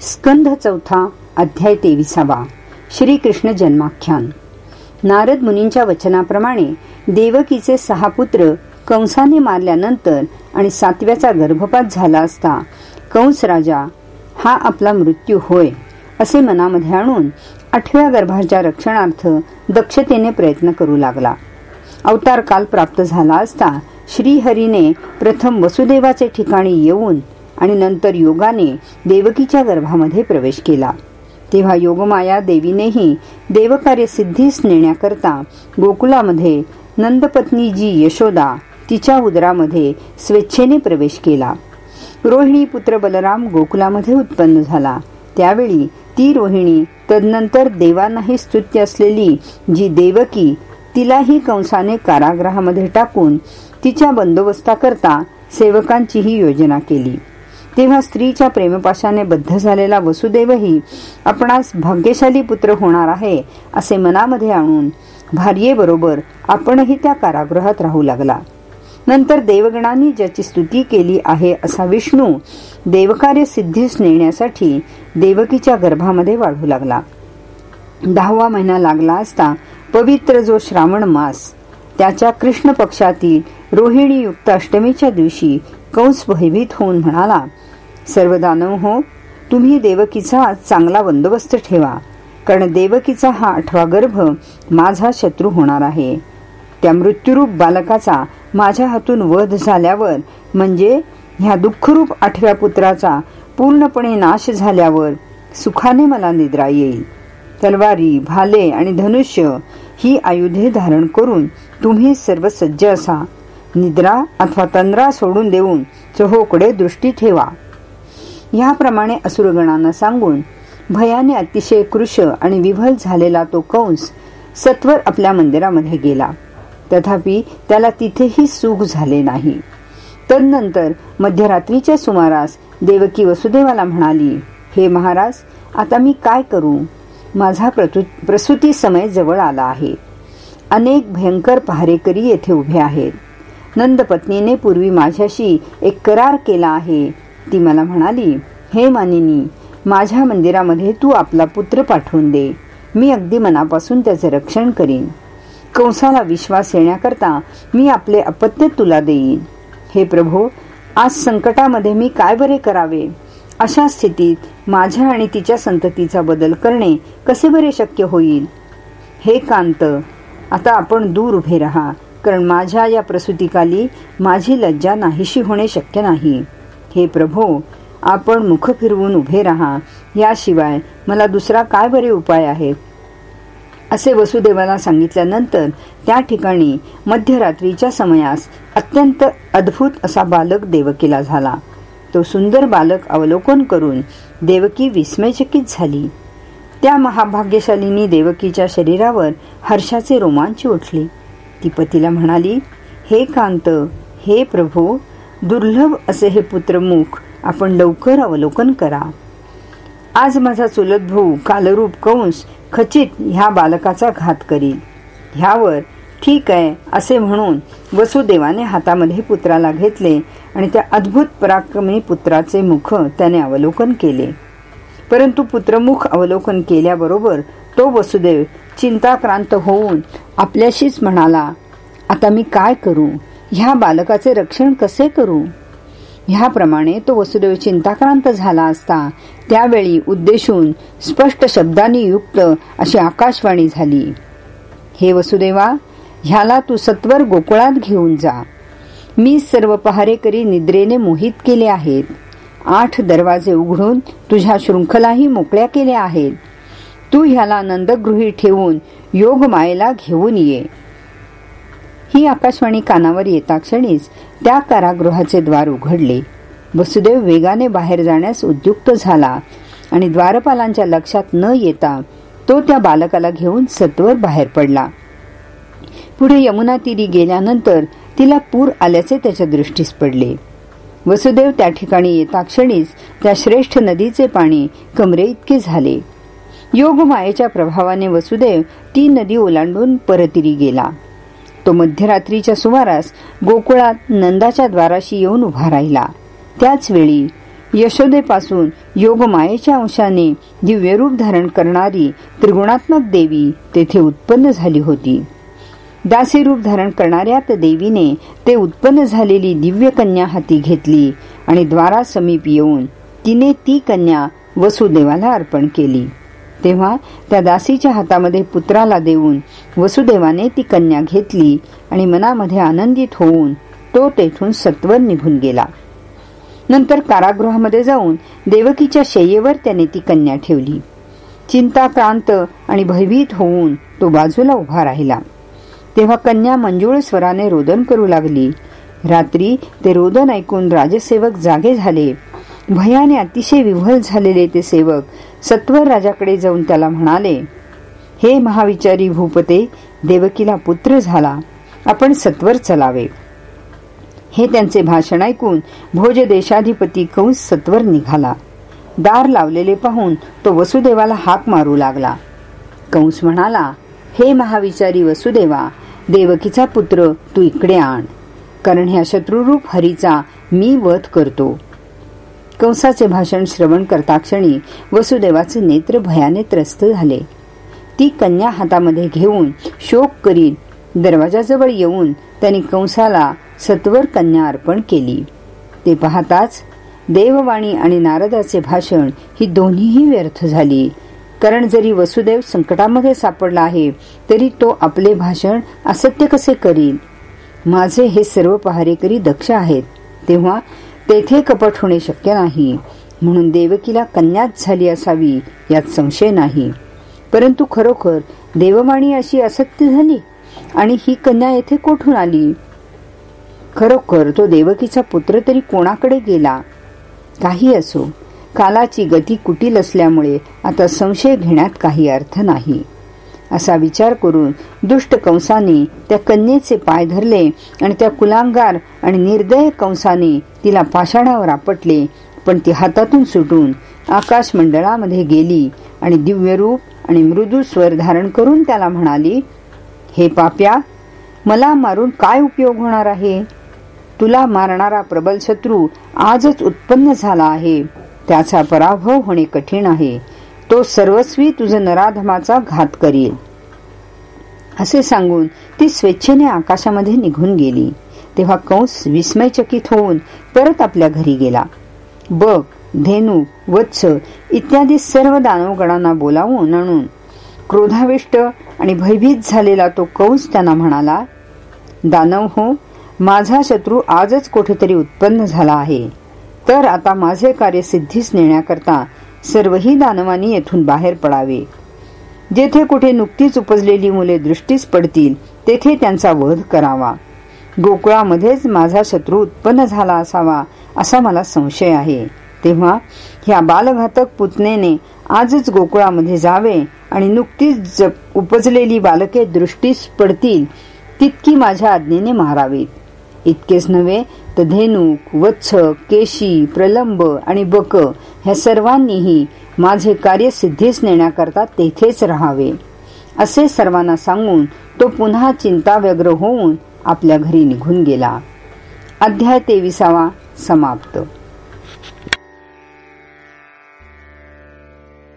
स्कंध चौथा अध्याय तेविसावा. श्रीकृष्ण जन्माख्यान. नारद मुनींच्या वचनाप्रमाणे देवकीचे सहा पुत्र कंसाने मारल्यानंतर आणि सातव्याचा गर्भपात झाला असता कंस राजा हा आपला मृत्यू होय असे मनामध्ये आणून आठव्या गर्भाच्या रक्षणार्थ दक्षतेने प्रयत्न करू लागला. अवतार काल प्राप्त झाला असता श्रीहरीने प्रथम वसुदेवाचे ठिकाणी येऊन आणि नंतर योगाने देवकीच्या गर्भामध्ये प्रवेश केला. तेव्हा योगमाया देवीनेही देवकार्य सिद्धीस नेण्याकरता गोकुलामध्ये नंदपत्नी जी यशोदा तिच्या उदरामध्ये स्वेच्छेने प्रवेश केला. रोहिणी पुत्र बलराम गोकुलामध्ये उत्पन्न झाला. त्यावेळी ती रोहिणी तदनंतर देवांनाही स्तुत्य असलेली जी देवकी तिलाही कंसाने कारागृहामध्ये टाकून तिच्या बंदोबस्ताकरता सेवकांचीही योजना केली. तेव्हा स्त्रीच्या प्रेमपाशाने बद्ध झालेला वसुदेवही आपणास भाग्यशाली पुत्र होणार आहे असे मनामध्ये आणून भार्येबरोबर आपणही त्या कारागृहात राहू लागला. नंतर देवगणांनी ज्याची स्तुती केली आहे असा विष्णू देवकार्य सिद्धीस नेण्यासाठी देवकीच्या गर्भामध्ये वाढू लागला. दहावा महिना लागला असता पवित्र जो श्रावण मास त्याच्या कृष्ण पक्षातील रोहिणी युक्त अष्टमीच्या दिवशी कंस भयभीत होऊन म्हणाला सर्व दानव हो तुम्ही देवकीचा चांगला बंदोबस्त ठेवा कारण देवकीचा हा आठवा गर्भ माझा शत्रू होणार आहे. त्या मृत्यूरूप बालकाचा माझ्या हातून वध झाल्यावर म्हणजे ह्या दुःखरूप आठव्या पुत्राचा पूर्णपणे नाश झाल्यावर सुखाने मला निद्रा येईल. तलवारी भाले आणि धनुष्य ही आयुधे धारण करून तुम्ही सर्व सज्ज असा. निद्रा अथवा तंद्रा सोडून देऊन चहोकडे दृष्टी ठेवा. याप्रमाणे असुरगणांना सांगून भयाने अतिशय कृश आणि विभल झालेला तो कंस सत्वर आपल्या मंदिरामध्ये गेला. तथापि त्याला तिथेही सुख झाले नाही. तदनंतर मध्यरात्रीच्या सुमारास देवकी वसुदेवाला म्हणाली हे महाराज आता मी काय करू? माझा प्रसूती समय जवळ आला आहे. अनेक भयंकर पहारेकरी येथे उभे आहेत. नंदपत्नीने पूर्वी माझ्याशी एक करार केला आहे. ती मला म्हणाली हे मानिनी माझ्या मंदिरामध्ये तू आपला पुत्र पाठवून दे. मी अगदी मनापासून त्याचे रक्षण करीन. कंसाला विश्वास येण्याकरता मी आपले अपत्य तुला देईन. हे प्रभो आज संकटामध्ये मी काय बरे करावे? अशा स्थितीत माझ्या आणि तिच्या संततीचा बदल करणे कसे बरे शक्य होईल? हे कांत आता आपण दूर उभे राहा कारण माझ्या या प्रसूतिकाली माझी लज्जा नाहीशी होणे शक्य नाही. हे प्रभो आपण मुख फिरवून उभे राहा. याशिवाय मला दुसरा काय बरे उपाय आहे असे वसुदेवाला सांगितल्यानंतर त्या ठिकाणी मध्यरात्रीच्या समयास अत्यंत अद्भुत असा बालक देवकीला झाला. तो सुंदर बालक अवलोकन करून देवकी विस्मयचकित झाली. त्या महाभाग्यशालीनी देवकीच्या शरीरावर हर्षाचे रोमांच उठले. ती पतीला म्हणाली हे कांत हे प्रभो दुर्लभ असे हे पुत्रमुख आपण लवकर अवलोकन करा. आज माझा चुलत भाऊ कालरूप कंस खचित ह्या बालकाचा घात करील. ह्यावर ठीक आहे असे म्हणून वसुदेवाने हातामध्ये पुत्राला घेतले आणि त्या अद्भुत पराक्रमी पुत्राचे मुख त्याने अवलोकन केले. परंतु पुत्रमुख अवलोकन केल्याबरोबर तो वसुदेव चिंताक्रांत होऊन आपल्याशीच म्हणाला आता मी काय करू? ह्या बालकाचे रक्षण कसे करू? ह्याप्रमाणे तो वसुदेव चिंताक्रांत झाला असता त्यावेळी उद्देशून स्पष्ट शब्दांनी युक्त अशी आकाशवाणी झाली. हे वसुदेवा ह्याला तू सत्वर गोकुळात घेऊन जा. मी सर्व पहारेकरी निद्रेने मोहित केले आहेत. आठ दरवाजे उघडून तुझ्या शृंखलाही मोकळ्या केल्या आहेत. तू ह्याला नंदगृही ठेवून योग मायेला घेऊन ये. ही आकाशवाणी कानावर येता क्षणीच त्या कारागृहाचे द्वार उघडले. वसुदेव वेगाने बाहेर जाण्यास उद्युक्त झाला आणि द्वारपालांच्या लक्षात न येता तो त्या बालकाला घेऊन सत्वर बाहेर पडला. पुढे यमुना तीरी गेल्यानंतर तिला पूर आल्याचे त्याच्या दृष्टीस पडले. वसुदेव त्या ठिकाणी येता क्षणीच त्या श्रेष्ठ नदीचे पाणी कमरे इतके झाले. योगमायेच्या प्रभावाने वसुदेव ती नदी ओलांडून परतिरी गेला. तो मध्यरात्रीच्या सुमारास गोकुळात नंदाच्या द्वाराशी येऊन उभा राहिला. त्याच वेळी यशोदेपासून योगमायेच्या अंशाने दिव्यरूप धारण करणारी त्रिगुणात्मक देवी तेथे उत्पन्न झाली होती. दासी रूप धारण करणाऱ्या देवीने ते उत्पन्न झालेली दिव्य कन्या हाती घेतली आणि द्वारा समीप येऊन तिने ती कन्या वसुदेवाला अर्पण केली. तेव्हा त्या दासीच्या हातामध्ये पुत्राला देऊन वसुदेवाने ती कन्या घेतली आणि मनामध्ये आनंदित होऊन तो तेथून सत्वर निघून गेला. नंतर कारागृहामध्ये जाऊन देवकीच्या शय्येवर त्याने ती कन्या ठेवली. चिंताक्रांत आणि भयभीत होऊन तो बाजूला उभा राहिला. तेव्हा कन्या मंजुळ स्वराने रोदन करू लागली. रात्री ते रोदन ऐकून राजसेवक जागे झाले. भयाने अतिशय विव्हल झालेले ते सेवक सत्वर राजाकडे जाऊन त्याला म्हणाले हे महाविचारी भूपते देवकीला पुत्र झाला. आपण सत्वर चलावे. हे त्यांचे भाषण ऐकून भोज देशाधिपती कंस सत्वर निघाला. दार लावलेले पाहून तो वसुदेवाला हाक मारू लागला. कंस म्हणाला हे महाविचारी वसुदेवा देवकीचा पुत्र तू इकडे आण. कारण ह्या शत्रुरूप हरीचा मी वध करतो. कंसाचे भाषण श्रवण करताक्षणी वसुदेवाचे नेत्र भयाने त्रस्त झाले. ती कन्या हातामध्ये घेऊन शोक करीत दरवाजाजवळ येऊन त्यांनी कंसाला सत्वर कन्या अर्पण केली. ते पाहताच देववाणी आणि नारदाचे भाषण ही दोन्हीही व्यर्थ झाली. कारण जरी वसुदेव संकटामध्ये सापडला आहे तरी तो आपले भाषण असत्य कसे करील माझे हे सर्व पहारेकरी दक्ष आहेत. तेव्हा तेथे कपट होणे शक्य नाही. म्हणून देवकीला कन्याच झाली असावी यात संशय नाही. परंतु खरोखर देववाणी अशी असत्य झाली? आणि ही कन्या येथे कोठून आली? खरोखर तो देवकीचा पुत्र तरी कोणाकडे गेला? काही असो. कालाची गती कुटील असल्यामुळे आता संशय घेण्यात काही अर्थ नाही. असा विचार करून दुष्ट कंसाने त्या कन्येचे पाय धरले आणि त्या कुलांगार आणि निर्दय कंसाने तिला पाषाणावर आपटले पण ती हातातून सुटून आकाश मंडळामध्ये गेली आणि दिव्य रूप आणि मृदू स्वर धारण करून त्याला म्हणाली हे पाप्या मला मारून काय उपयोग होणार आहे? तुला मारणारा प्रबल शत्रू आजच उत्पन्न झाला आहे. त्याचा पराभव होणे कठीण आहे. तो सर्वस्वी तुझे नराधमाचा घात करील. असे सांगून ती स्वेच्छेने आकाशामध्ये निघून गेली. तेव्हा कंस विस्मयचकित होऊन परत आपल्या घरी गेला. बघ धेनू वत्स इत्यादी सर्व दानवगणांना बोलावून आणून क्रोधाविष्ट आणि भयभीत झालेला तो कंस त्यांना म्हणाला दानव हो माझा शत्रू आजच कुठेतरी उत्पन्न झाला आहे. तर आता माझे कार्य सिद्धीस नेण्याकरता सर्वही दानवानी येथून बाहेर पडावे. जेथे कुठे नुकतीच उपजलेली मुले दृष्टीस पडतील तेथे त्यांचा वध करावा. गोकुळामध्येच माझा शत्रू उत्पन्न झाला असावा असा मला संशय आहे. तेव्हा ह्या बालघातक पुतनेने आजच गोकुळामध्ये जावे आणि नुकतीच उपजलेली बालके दृष्टीस पडतील तितकी माझ्या आज्ञेने मारावीत. इतकेच नव्हे तर धेनुक वत्स केशी प्रलंब आणि बक ह्या सर्वांनीही माझे कार्य सिद्धीस नेण्याकरता तेथेच राहावे. असे सर्वांना सांगून तो पुन्हा चिंता व्यग्र होऊन आपल्या घरी निघून गेला. अध्याय तेविसावा समाप्त.